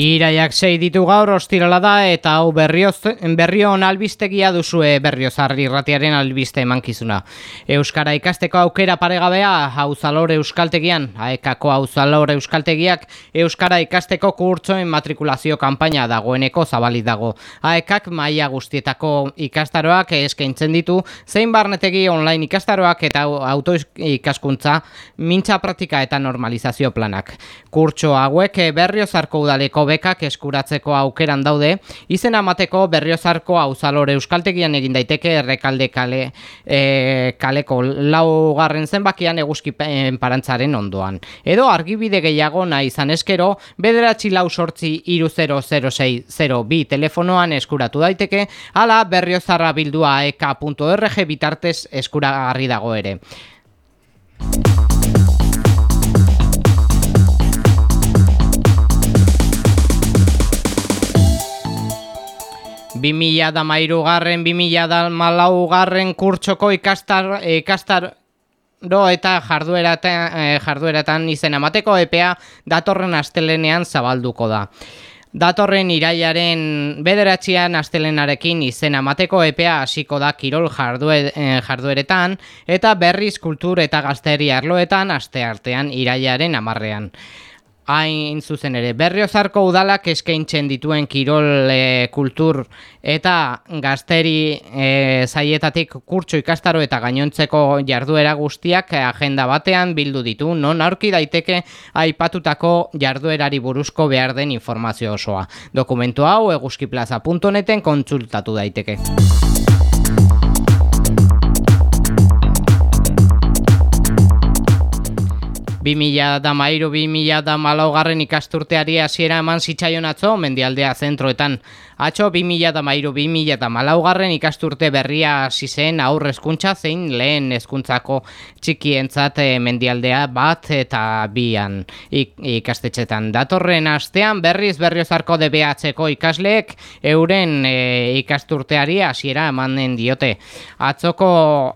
Iraiak sei ditu gaur ostirala da eta hau berrioz, berrion albistegia duzue berriozarri ratiaren albiste emankizuna. Euskara ikasteko aukera paregabea hauzalore euskaltegian, aekako hauzalore euskaltegiak Euskara ikasteko kurtsoen matrikulazio kanpaina dagoeneko zabali dago. Aekak maila guztietako ikastaroak eskaintzen ditu, zein barnetegi online ikastaroak eta auto ikaskuntza mintza praktika eta normalizazio planak. Kurtso hauek berriozarko udaleko bekak eskuratzeko aukeran daude, izen amateko berriozarko auzalore euskaltegian egin daiteke errekalde kale, e, kaleko laugarren zenbakian eguzkipen parantzaren ondoan. Edo argibide gehiago nahi izan eskero, bederatzi lau sortzi iru 006 bi telefonoan eskuratu daiteke, ala berriozarra bildua eka.rg bitartez eskuragarri dago ere. 2000 da mairu garren, 2000 da malau garren kurtsoko ikastar, ikastar do eta jardueratan, eh, jardueratan izen amateko EPA datorren astelenean zabalduko da. Datorren iraiaren bederatzean astelenarekin izen amateko EPA hasiko da kirol eh, jardueretan eta berriz kultur eta gazteri arloetan aste artean iraiaren amarrean hain zuzen ere. Berriozarko udalak eskaintzen dituen kirol e, kultur eta gazteri e, zaietatik kurtso ikastaro eta gainontzeko jarduera guztiak agenda batean bildu ditu, non aurki daiteke aipatutako jarduerari buruzko behar den informazio osoa. Dokumentu hau eguzkiplaza.neten kontsultatu daiteke. 2000 da mairu, 2000 da malaugarren ikasturteari hasiera eman zitzaion atzo, mendialdea zentroetan. Atxo, 2000 da mairu, 2000 da malaugarren ikasturte berria hasi zen aurre eskuntza zein lehen eskuntzako txikientzat e, mendialdea bat eta bian ikastetxetan. Datorren astean berriz berriozarko DBH-ko ikasleek euren e, ikasturteari hasiera emanen diote. Atzoko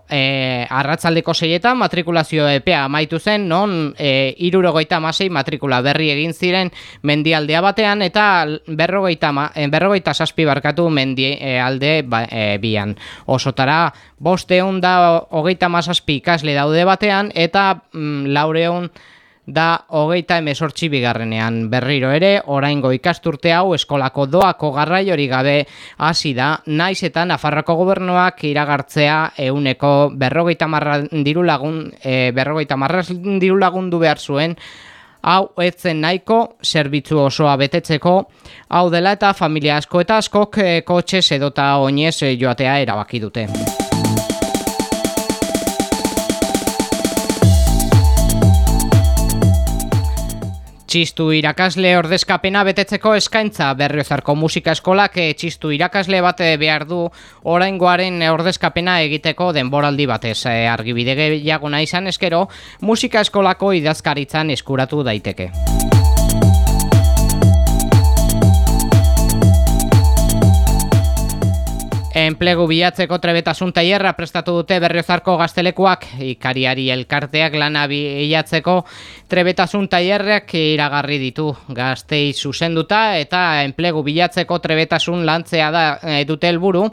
e, arratzaldeko seietan matrikulazio epea amaitu zen non e, irurogeita masei matrikula berri egin ziren mendialdea batean eta berrogeita, ma, e, berrogeita saspi barkatu mendi e, ba, e, bian. Osotara, boste da hogeita masaspi ikasle daude batean eta mm, laureun da hogeita emesortzi bigarrenean. Berriro ere, oraingo ikasturte hau eskolako doako garrai hori gabe hasi da, naiz eta Nafarroko gobernuak iragartzea euneko berrogeita marra diru lagun, e, berrogeita marra diru lagundu behar zuen, hau etzen nahiko zerbitzu osoa betetzeko, hau dela eta familia asko eta askok e, kotxe sedota oinez e, joatea erabaki dute. Txistu irakasle ordezkapena betetzeko eskaintza berriozarko musika eskolak eh, txistu irakasle bat eh, behar du oraingoaren ordezkapena egiteko denboraldi batez eh, argibide gehiago nahi izan eskero musika eskolako idazkaritzan eskuratu daiteke. Enplegu bilatzeko trebetasun taierra prestatu dute berriozarko gaztelekuak. Ikariari elkarteak lana bilatzeko trebetasun taierrak iragarri ditu. Gaztei zuzenduta eta enplegu bilatzeko trebetasun lantzea da e, dute helburu.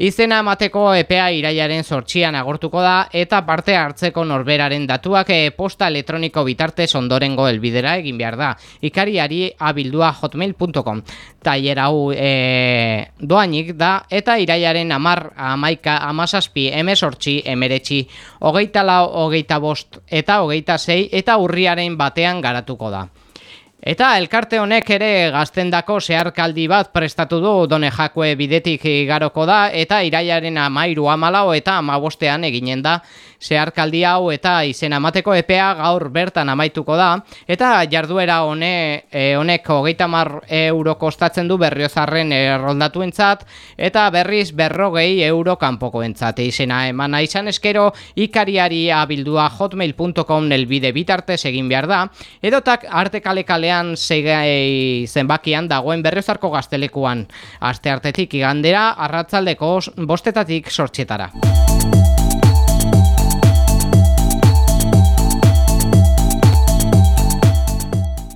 Izena emateko EPA iraiaren sortxian agortuko da eta parte hartzeko norberaren datuak e, posta elektroniko bitarte ondorengo helbidera egin behar da. Ikariari abildua hotmail.com taier hau e, doainik da eta iraiaren amar amaika amazazpi emesortzi emeretzi hogeita lau hogeita bost eta hogeita zei eta urriaren batean garatuko da. Eta elkarte honek ere gaztendako zeharkaldi bat prestatu du done jakue bidetik garoko da eta iraiaren amairu amalau eta amabostean eginen da. Zeharkaldi hau eta izen amateko epea gaur bertan amaituko da. Eta jarduera hone, e, honek hogeita mar euro kostatzen du berriozarren erroldatu entzat eta berriz berrogei euro kanpoko entzat izena emana izan eskero ikariari abildua hotmail.com nelbide bitartez egin behar da. Edotak arte kale kalean zeigai zenbakian dagoen berriozarko gaztelekuan aste artetik igandera arratzaldeko bostetatik sortxetara.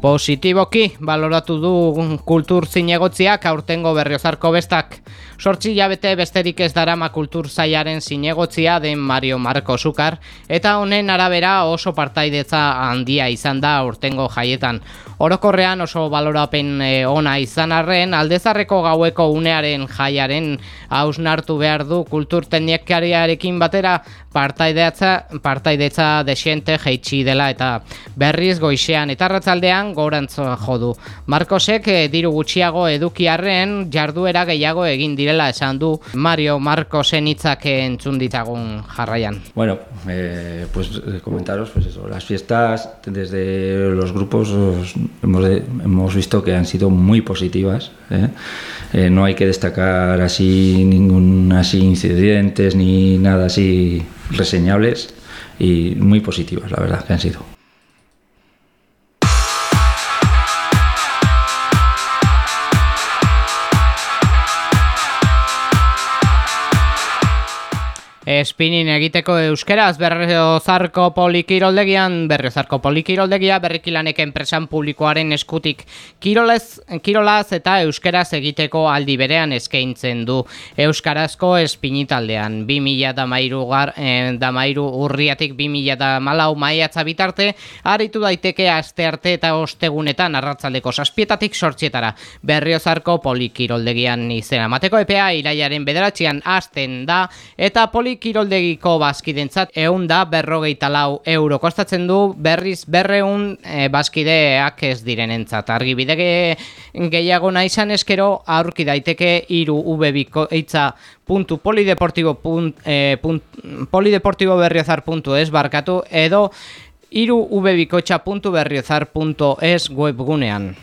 Positiboki, baloratu du kultur zinegotziak aurtengo berriozarko bestak. Sortzi jabete besterik ez darama kultur zaiaren zinegotzia den Mario Marco Zukar, eta honen arabera oso partaidetza handia izan da aurtengo jaietan. Orokorrean oso balorapen e, ona izan arren, aldezarreko gaueko unearen jaiaren hausnartu behar du kultur teknikariarekin batera partaidetza, partaidetza desiente jeitsi dela eta berriz goixean eta ratzaldean gorantzo jodu. Marcosek e, diru gutxiago edukiarren jarduera gehiago egin direla esan du Mario Marcosen hitzak entzun ditagun jarraian. Bueno, eh, pues eh, comentaros pues eso, las fiestas desde los grupos hemos, hemos visto que han sido muy positivas. ¿eh? Eh, no hay que destacar así ningún así incidentes ni nada así reseñables y muy positivas, la verdad que han sido. Espinin egiteko euskeraz berriozarko polikiroldegian, berriozarko polikiroldegia berrikilanek enpresan publikoaren eskutik kirolez, kirolaz eta euskeraz egiteko aldi berean eskaintzen du euskarazko espinitaldean. 2000 damairu, gar, eh, damairu urriatik 2000 da malau maiatza bitarte, aritu daiteke aste arte eta ostegunetan arratzaldeko saspietatik sortzietara berriozarko polikiroldegian izena. Mateko EPA iraiaren bederatzean hasten da eta polik kiroldegiko bazkidentzat eun da berrogeita lau euro kostatzen du berriz berreun e, bazkideak ez direnentzat. Argi bidege gehiago nahi izan eskero aurki daiteke iru ubebiko eitza puntu polideportibo, punt, e, punt, polideportibo berriozar puntu ez barkatu edo iru ubebikotxa puntu berriozar puntu ez webgunean.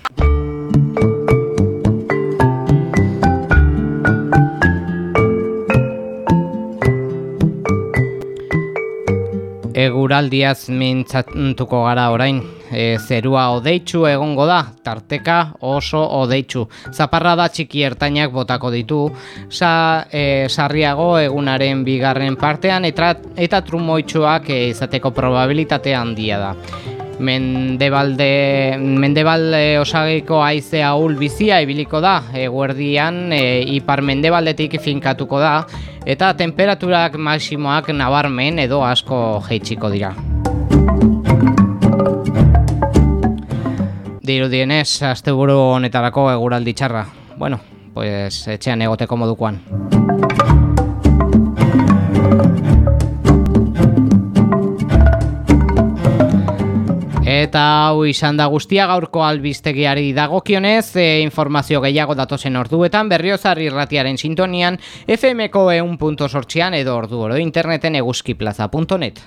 Eguraldiaz mintzatuko gara orain, e, zerua odeitzu egongo da, tarteka oso odeitzu. Zaparra da txiki ertainak botako ditu, sa, e, sarriago egunaren bigarren partean eta, eta trumoitzuak e, izateko probabilitate handia da. Mendebalde, mendebalde osageiko aize ahul bizia ibiliko da, eguerdian e, ipar mendebaldetik finkatuko da, eta temperaturak maksimoak nabarmen edo asko jeitsiko dira. Diru dienez, azte buru honetarako eguraldi txarra. Bueno, pues etxean egoteko modukoan. Eta hau izan da guztia gaurko albiztegiari dagokionez, e, informazio gehiago datozen orduetan berriozar irratiaren sintonian, FMko eun punto edo ordu oro interneten eguzkiplaza.net.